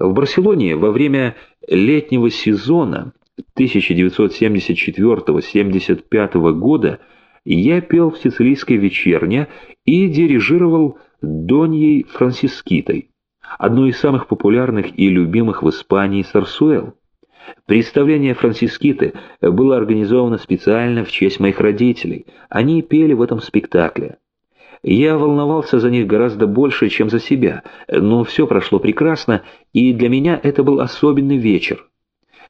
В Барселоне во время летнего сезона 1974-75 года я пел в сицилийской вечерне и дирижировал Доньей Франсискитой, одной из самых популярных и любимых в Испании сарсуэл. Представление Франсискиты было организовано специально в честь моих родителей. Они пели в этом спектакле. Я волновался за них гораздо больше, чем за себя, но все прошло прекрасно, и для меня это был особенный вечер.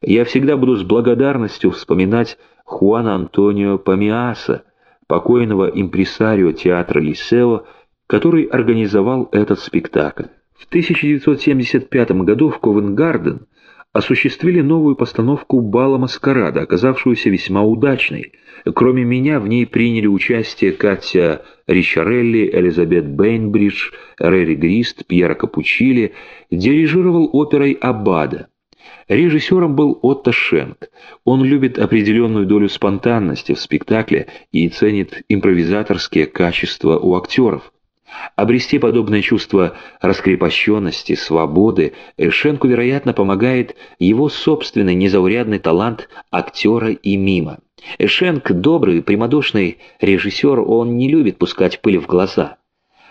Я всегда буду с благодарностью вспоминать Хуана Антонио Памиаса, покойного импресарио театра Лисео, который организовал этот спектакль. В 1975 году в Ковенгарден осуществили новую постановку «Бала маскарада», оказавшуюся весьма удачной. Кроме меня в ней приняли участие Катя Ричарелли, Элизабет Бейнбридж, Рэри Грист, Пьера Капучили, дирижировал оперой «Аббада». Режиссером был Отто Шенк. Он любит определенную долю спонтанности в спектакле и ценит импровизаторские качества у актеров. Обрести подобное чувство раскрепощенности, свободы Шенку, вероятно, помогает его собственный незаурядный талант актера и мима. Шенк – добрый, прямодушный режиссер, он не любит пускать пыль в глаза.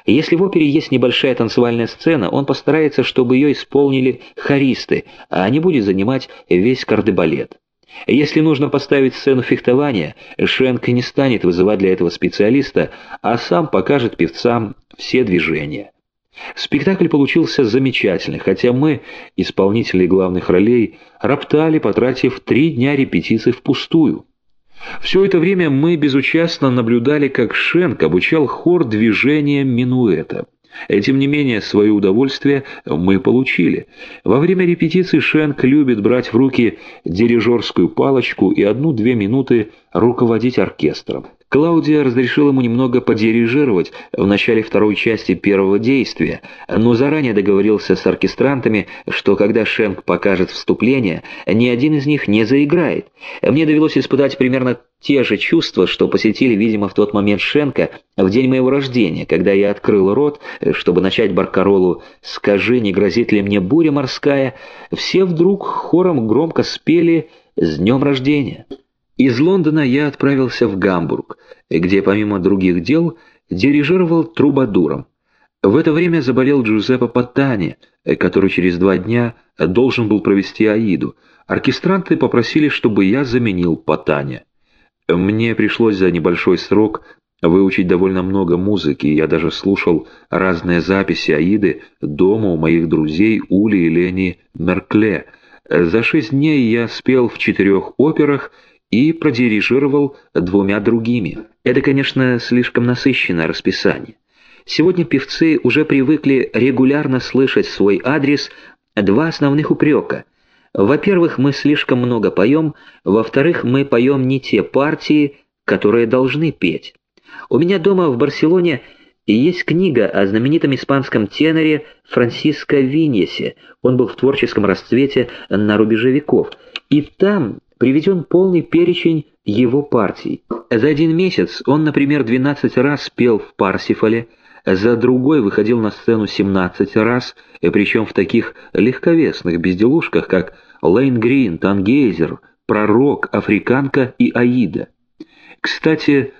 Если в опере есть небольшая танцевальная сцена, он постарается, чтобы ее исполнили хористы, а не будет занимать весь кардебалет. Если нужно поставить сцену фехтования, Шенк не станет вызывать для этого специалиста, а сам покажет певцам все движения. Спектакль получился замечательный, хотя мы, исполнители главных ролей, роптали, потратив три дня репетиций впустую. Все это время мы безучастно наблюдали, как Шенк обучал хор движением минуэта. Тем не менее, свое удовольствие мы получили. Во время репетиции Шенк любит брать в руки дирижерскую палочку и одну-две минуты руководить оркестром. Клаудия разрешила ему немного подирижировать в начале второй части первого действия, но заранее договорился с оркестрантами, что когда Шенк покажет вступление, ни один из них не заиграет. Мне довелось испытать примерно те же чувства, что посетили, видимо, в тот момент Шенка в день моего рождения, когда я открыл рот, чтобы начать баркаролу «Скажи, не грозит ли мне буря морская?», все вдруг хором громко спели «С днем рождения!». Из Лондона я отправился в Гамбург, где помимо других дел дирижировал трубадуром. В это время заболел Джузеппе Паттани, который через два дня должен был провести Аиду. Оркестранты попросили, чтобы я заменил Паттани. Мне пришлось за небольшой срок выучить довольно много музыки, я даже слушал разные записи Аиды дома у моих друзей Ули и Лени Меркле. За шесть дней я спел в четырех операх и продирижировал двумя другими. Это, конечно, слишком насыщенное расписание. Сегодня певцы уже привыкли регулярно слышать свой адрес два основных упрека. Во-первых, мы слишком много поем, во-вторых, мы поем не те партии, которые должны петь. У меня дома в Барселоне есть книга о знаменитом испанском теноре Франсиско Виньесе. Он был в творческом расцвете на рубеже веков. И там приведен полный перечень его партий. За один месяц он, например, 12 раз пел в Парсифале, за другой выходил на сцену 17 раз, причем в таких легковесных безделушках, как Лейн Грин, Тангейзер, Пророк, Африканка и Аида. Кстати,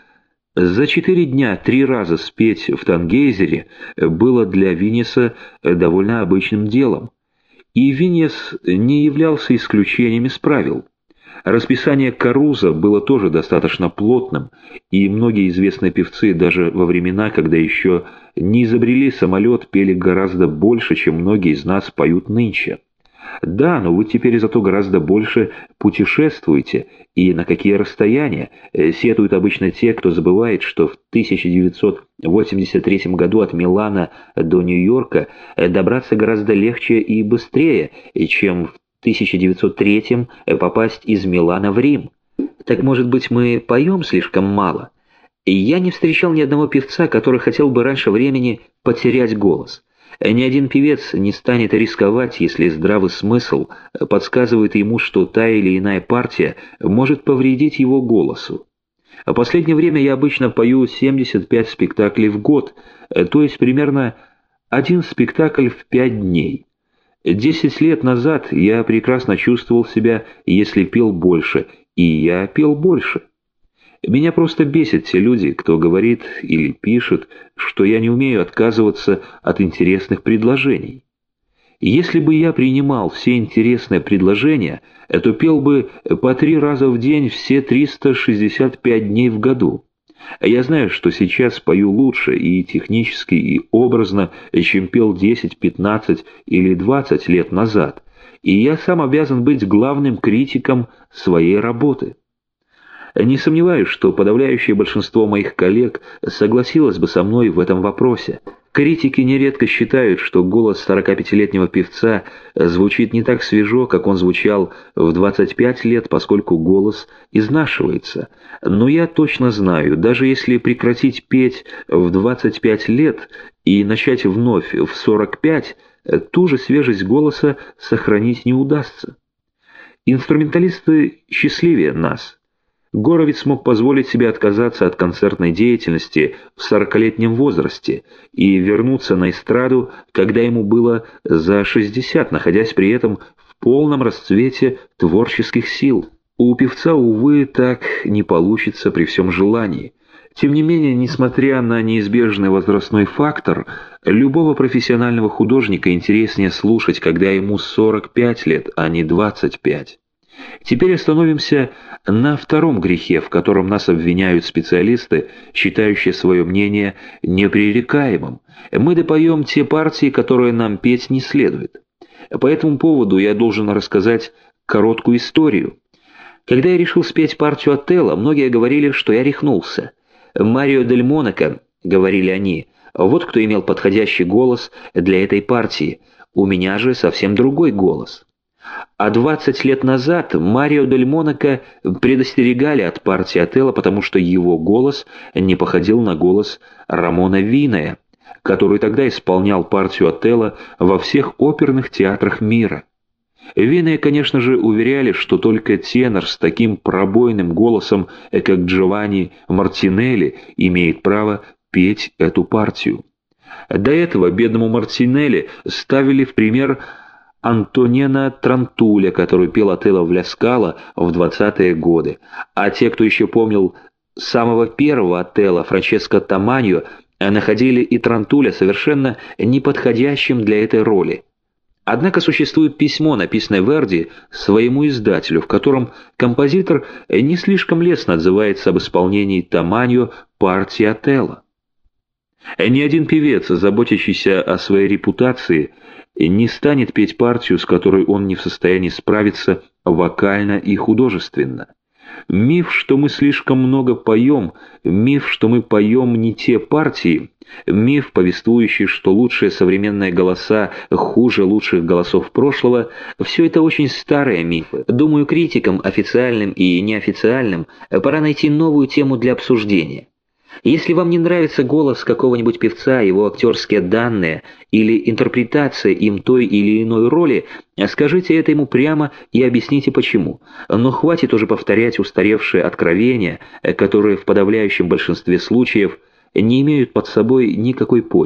за четыре дня три раза спеть в Тангейзере было для Винеса довольно обычным делом. И Винес не являлся исключением из правил. Расписание Каруза было тоже достаточно плотным, и многие известные певцы даже во времена, когда еще не изобрели самолет, пели гораздо больше, чем многие из нас поют нынче. Да, но вы теперь зато гораздо больше путешествуете, и на какие расстояния э, сетуют обычно те, кто забывает, что в 1983 году от Милана до Нью-Йорка э, добраться гораздо легче и быстрее, чем в 1903 э, попасть из Милана в Рим. Так, может быть, мы поем слишком мало? Я не встречал ни одного певца, который хотел бы раньше времени потерять голос. Ни один певец не станет рисковать, если здравый смысл подсказывает ему, что та или иная партия может повредить его голосу. В последнее время я обычно пою 75 спектаклей в год, то есть примерно один спектакль в пять дней. Десять лет назад я прекрасно чувствовал себя, если пел больше, и я пел больше. Меня просто бесят те люди, кто говорит или пишет, что я не умею отказываться от интересных предложений. Если бы я принимал все интересные предложения, то пел бы по три раза в день все 365 дней в году. Я знаю, что сейчас пою лучше и технически, и образно, чем пел 10, 15 или 20 лет назад, и я сам обязан быть главным критиком своей работы. Не сомневаюсь, что подавляющее большинство моих коллег согласилось бы со мной в этом вопросе. Критики нередко считают, что голос 45-летнего певца звучит не так свежо, как он звучал в 25 лет, поскольку голос изнашивается. Но я точно знаю, даже если прекратить петь в 25 лет и начать вновь в 45, ту же свежесть голоса сохранить не удастся. Инструменталисты счастливее нас – Горовец мог позволить себе отказаться от концертной деятельности в сорокалетнем возрасте и вернуться на эстраду, когда ему было за 60, находясь при этом в полном расцвете творческих сил. У певца, увы, так не получится при всем желании. Тем не менее, несмотря на неизбежный возрастной фактор, любого профессионального художника интереснее слушать, когда ему 45 лет, а не 25. Теперь остановимся на втором грехе, в котором нас обвиняют специалисты, считающие свое мнение непререкаемым. Мы допоем те партии, которые нам петь не следует. По этому поводу я должен рассказать короткую историю. Когда я решил спеть партию Отелло, многие говорили, что я рехнулся. «Марио Дель Монако», — говорили они, — «вот кто имел подходящий голос для этой партии. У меня же совсем другой голос». А 20 лет назад Марио Дель Монако предостерегали от партии Отелло, потому что его голос не походил на голос Рамона Виная, который тогда исполнял партию Отелло во всех оперных театрах мира. Виные, конечно же, уверяли, что только тенор с таким пробойным голосом, как Джованни Мартинелли, имеет право петь эту партию. До этого бедному Мартинелли ставили в пример Антонена Трантуля, который пел Отелло в Ляскало в 20-е годы. А те, кто еще помнил самого первого Отелло, Франческо Таманьо, находили и Трантуля совершенно неподходящим для этой роли. Однако существует письмо, написанное Верди своему издателю, в котором композитор не слишком лестно отзывается об исполнении Таманьо партии Отелло. Ни один певец, заботящийся о своей репутации, не станет петь партию, с которой он не в состоянии справиться вокально и художественно. Миф, что мы слишком много поем, миф, что мы поем не те партии, миф, повествующий, что лучшие современные голоса хуже лучших голосов прошлого, все это очень старые мифы. Думаю, критикам, официальным и неофициальным, пора найти новую тему для обсуждения. Если вам не нравится голос какого-нибудь певца, его актерские данные или интерпретация им той или иной роли, скажите это ему прямо и объясните почему. Но хватит уже повторять устаревшие откровения, которые в подавляющем большинстве случаев не имеют под собой никакой почвы.